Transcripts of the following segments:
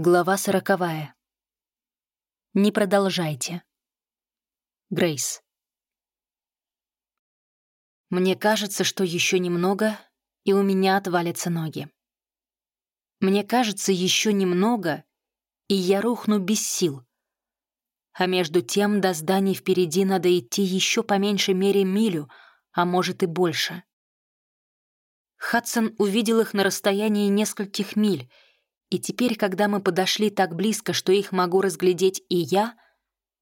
Глава сороковая. Не продолжайте. Грейс. Мне кажется, что еще немного, и у меня отвалятся ноги. Мне кажется, еще немного, и я рухну без сил. А между тем до зданий впереди надо идти еще по меньшей мере милю, а может и больше. Хадсон увидел их на расстоянии нескольких миль — и теперь, когда мы подошли так близко, что их могу разглядеть и я,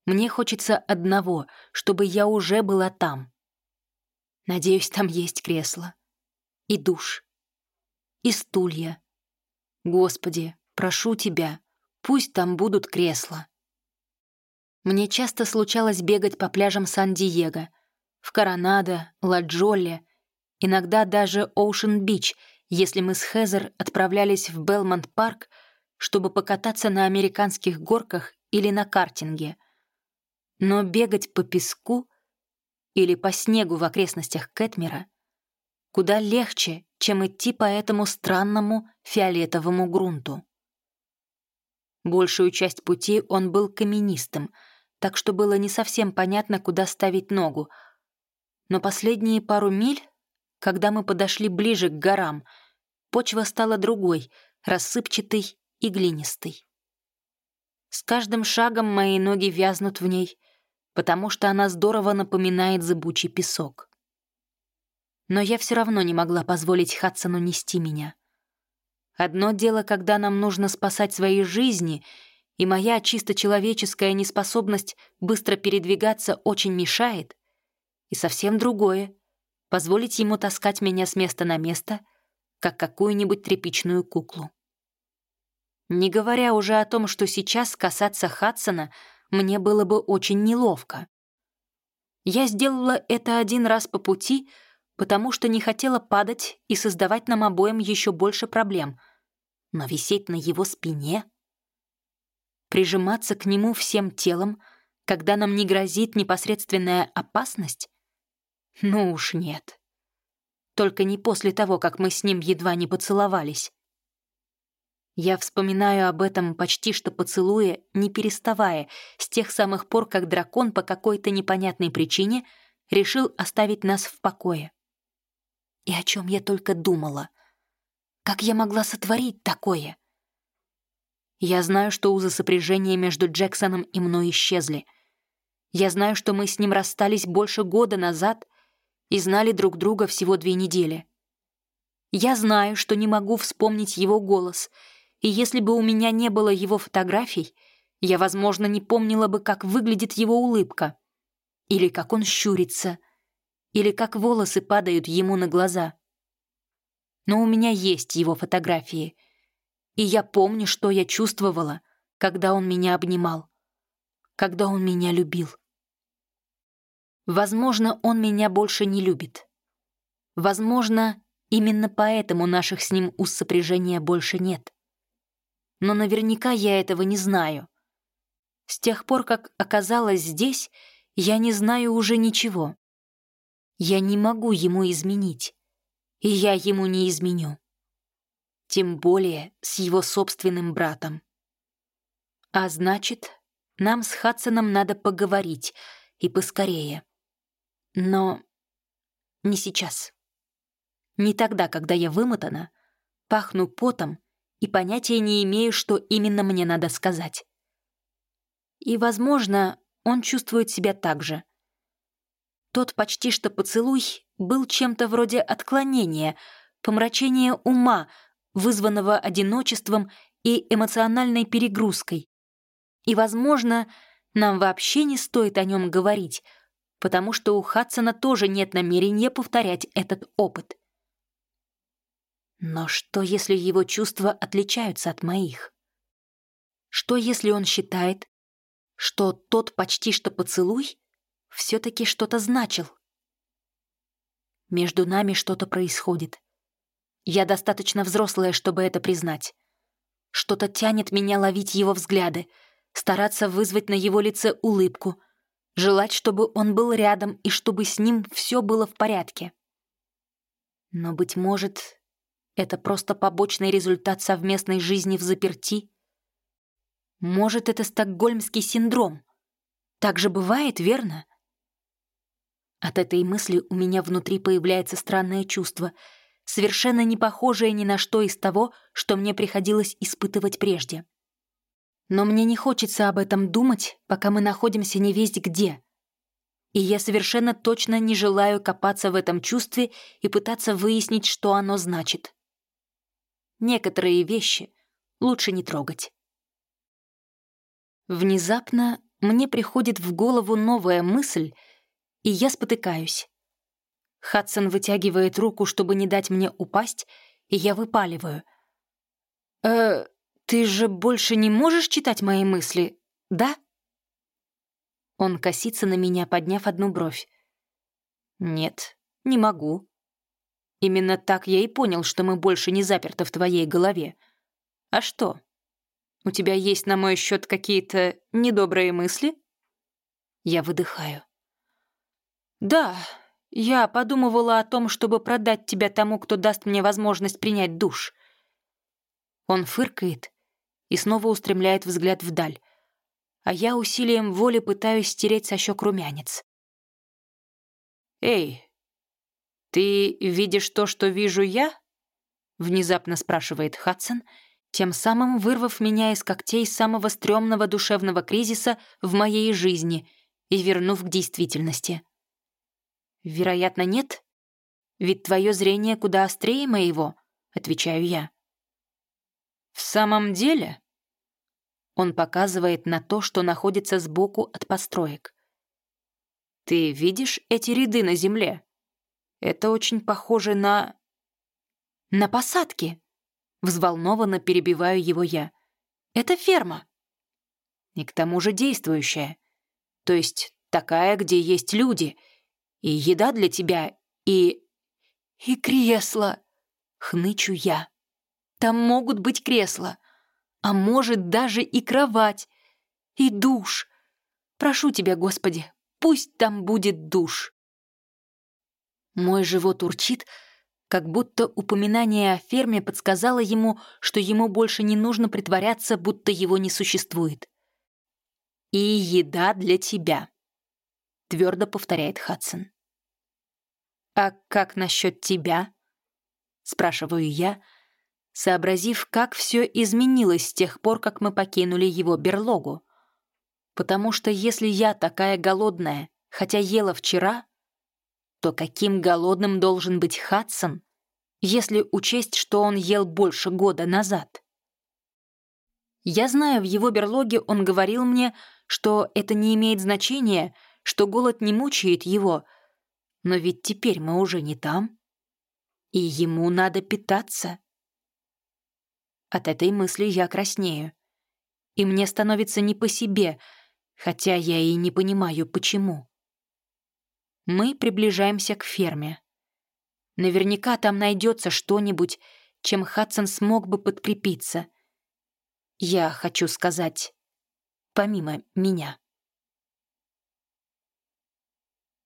мне хочется одного, чтобы я уже была там. Надеюсь, там есть кресло. И душ. И стулья. Господи, прошу тебя, пусть там будут кресла. Мне часто случалось бегать по пляжам Сан-Диего, в Коронадо, Ладжоле, иногда даже Оушен-Бич — если мы с Хезер отправлялись в Белмонт-парк, чтобы покататься на американских горках или на картинге. Но бегать по песку или по снегу в окрестностях Кэтмера куда легче, чем идти по этому странному фиолетовому грунту. Большую часть пути он был каменистым, так что было не совсем понятно, куда ставить ногу. Но последние пару миль когда мы подошли ближе к горам, почва стала другой, рассыпчатой и глинистой. С каждым шагом мои ноги вязнут в ней, потому что она здорово напоминает зыбучий песок. Но я все равно не могла позволить Хадсону нести меня. Одно дело, когда нам нужно спасать свои жизни, и моя чисто человеческая неспособность быстро передвигаться очень мешает, и совсем другое — позволить ему таскать меня с места на место, как какую-нибудь тряпичную куклу. Не говоря уже о том, что сейчас касаться Хадсона мне было бы очень неловко. Я сделала это один раз по пути, потому что не хотела падать и создавать нам обоим еще больше проблем. Но висеть на его спине... Прижиматься к нему всем телом, когда нам не грозит непосредственная опасность, ну уж нет. Только не после того, как мы с ним едва не поцеловались. Я вспоминаю об этом почти что поцелуя, не переставая, с тех самых пор, как дракон по какой-то непонятной причине решил оставить нас в покое. И о чем я только думала. Как я могла сотворить такое? Я знаю, что узы сопряжения между Джексоном и мной исчезли. Я знаю, что мы с ним расстались больше года назад — и знали друг друга всего две недели. Я знаю, что не могу вспомнить его голос, и если бы у меня не было его фотографий, я, возможно, не помнила бы, как выглядит его улыбка, или как он щурится, или как волосы падают ему на глаза. Но у меня есть его фотографии, и я помню, что я чувствовала, когда он меня обнимал, когда он меня любил. Возможно, он меня больше не любит. Возможно, именно поэтому наших с ним уз сопряжения больше нет. Но наверняка я этого не знаю. С тех пор, как оказалась здесь, я не знаю уже ничего. Я не могу ему изменить, и я ему не изменю. Тем более с его собственным братом. А значит, нам с Хадсоном надо поговорить, и поскорее. Но не сейчас. Не тогда, когда я вымотана, пахну потом и понятия не имею, что именно мне надо сказать. И, возможно, он чувствует себя так же. Тот почти что поцелуй был чем-то вроде отклонения, помрачения ума, вызванного одиночеством и эмоциональной перегрузкой. И, возможно, нам вообще не стоит о нем говорить — потому что у Хадсона тоже нет намерения повторять этот опыт. Но что, если его чувства отличаются от моих? Что, если он считает, что тот почти что поцелуй все-таки что-то значил? Между нами что-то происходит. Я достаточно взрослая, чтобы это признать. Что-то тянет меня ловить его взгляды, стараться вызвать на его лице улыбку — желать, чтобы он был рядом и чтобы с ним все было в порядке. Но, быть может, это просто побочный результат совместной жизни в заперти? Может, это стокгольмский синдром? Так же бывает, верно? От этой мысли у меня внутри появляется странное чувство, совершенно не похожее ни на что из того, что мне приходилось испытывать прежде. Но мне не хочется об этом думать, пока мы находимся не весть где. И я совершенно точно не желаю копаться в этом чувстве и пытаться выяснить, что оно значит. Некоторые вещи лучше не трогать. Внезапно мне приходит в голову новая мысль, и я спотыкаюсь. Хадсон вытягивает руку, чтобы не дать мне упасть, и я выпаливаю. «Э, ты же больше не можешь читать мои мысли, да?» Он косится на меня, подняв одну бровь. «Нет, не могу. Именно так я и понял, что мы больше не заперты в твоей голове. А что, у тебя есть на мой счет какие-то недобрые мысли?» Я выдыхаю. «Да, я подумывала о том, чтобы продать тебя тому, кто даст мне возможность принять душ». Он фыркает и снова устремляет взгляд вдаль, а я усилием воли пытаюсь стереть со щек румянец. «Эй, ты видишь то, что вижу я?» — внезапно спрашивает Хадсон — тем самым вырвав меня из когтей самого стрёмного душевного кризиса в моей жизни и вернув к действительности. «Вероятно, нет. Ведь твое зрение куда острее моего», — отвечаю я. «В самом деле?» Он показывает на то, что находится сбоку от построек. «Ты видишь эти ряды на земле? Это очень похоже на...» «На посадки», Взволнованно перебиваю его я. «Это ферма». И к тому же действующая. То есть такая, где есть люди, и еда для тебя, и... «И кресло!» — хнычу я. «Там могут быть кресла, а может даже и кровать, и душ. Прошу тебя, Господи, пусть там будет душ». Мой живот урчит, как будто упоминание о ферме подсказало ему, что ему больше не нужно притворяться, будто его не существует. «И еда для тебя», — твердо повторяет Хадсон. «А как насчет тебя?» — спрашиваю я, сообразив, как все изменилось с тех пор, как мы покинули его берлогу. Потому что если я такая голодная, хотя ела вчера, то каким голодным должен быть Хадсон, если учесть, что он ел больше года назад? Я знаю, в его берлоге он говорил мне, что это не имеет значения, что голод не мучает его, но ведь теперь мы уже не там, и ему надо питаться. От этой мысли я краснею, и мне становится не по себе, хотя я и не понимаю, почему. Мы приближаемся к ферме. Наверняка там найдется что-нибудь, чем Хадсон смог бы подкрепиться. Я хочу сказать, помимо меня.